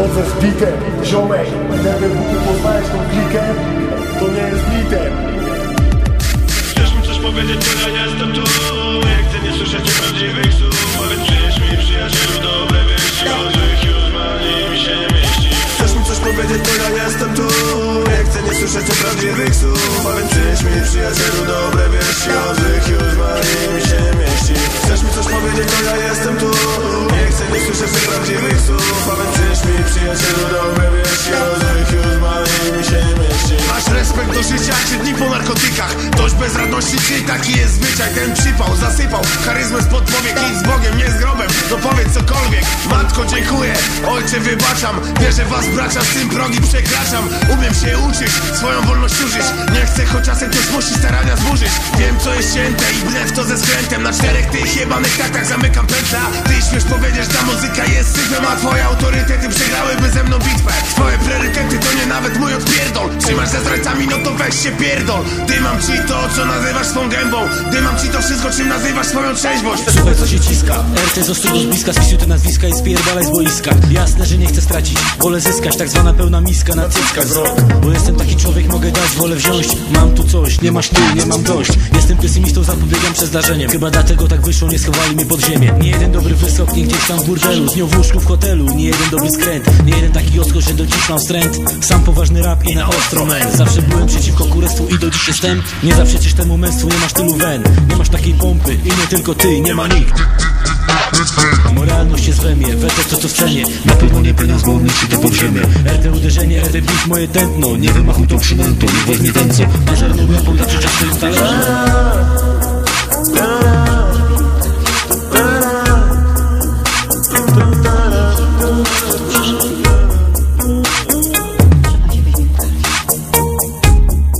Chodzę z bitem, ziomek. Gdyby mógł poznać tą klikę To nie jest bitem. Chcesz mi coś powiedzieć, to ja jestem tu. Nie chcę nie słyszeć prawdziwych słów więc przynieś mi przyjacielu dobre wieści. O złych już mani mi się nie mieści. Chcesz mi coś powiedzieć, to ja jestem tu. Nie chcę nie słyszeć prawdziwych słów więc przynieś mi przyjacielu przyjacielu już się mieści. Masz respekt do życia, czy dni po narkotykach. Dość bezradności, czy taki jest zwyczaj. Ten przypał, zasypał charyzmę spod powiek Idź z Bogiem, nie z grobem, no powiedz cokolwiek Matko, dziękuję, ojcze, wybaczam. Wierzę w was, bracia, z tym progi przekraczam. Umiem się uczyć, swoją wolność użyć. Nie chcę, choć czasem ktoś musi starania zburzyć. Wiem, co jest cięte i wbrew to ze skrętem Na czterech tych jebanych taktach zamykam pętla. Ty śmiesz powiedzieć, ta muzyka jest syfem A twoje autorytety przegrałyby ze mną bitwę. Twoje Trzymasz ze zdrajcami, no to weź się pierdol. Dymam ci to, co nazywasz swą gębą. Dymam ci to wszystko, czym nazywasz swoją trzeźwość. Słuchaj co się ciska. RT z ostrego z bliska. Spisuj te nazwiska i spierdalaj z boiska. Jasne, że nie chcę stracić. Wolę zyskać, tak zwana pełna miska. Na cyckach Bo jestem taki człowiek, mogę dać, wolę wziąć. Mam tu coś, nie masz ty, nie mam dość. Jestem pesymistą, zapobiegam przez zdarzeniem Chyba dlatego tak wyszło, nie schowali mnie pod ziemię. Nie jeden dobry wysok, nie gdzieś tam w burdelu. Z nią w łóżku w hotelu, nie jeden dobry skręt. Nie jeden taki odskok, że do dziś mam wstręt. Sam poważny rap i na ostro Zawsze byłem przeciwko kurestwu i do dziś jestem. Nie zaprzeczysz temu męstwu, nie masz tylu wen. Nie masz takiej pompy i nie tylko ty, nie ma nikt. Moralność jest we mnie, weto to co w cenie. Na pewno nie pieniądz, bo myśli to pod ziemię RT uderzenie, RT bit moje tętno. Nie wymachuj tą przynętą, nie weźmie ten co Na żarną łapą zawsze czas swoim talerzem